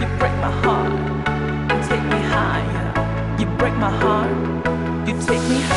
You break my heart, you take me higher. You break my heart, you take me higher.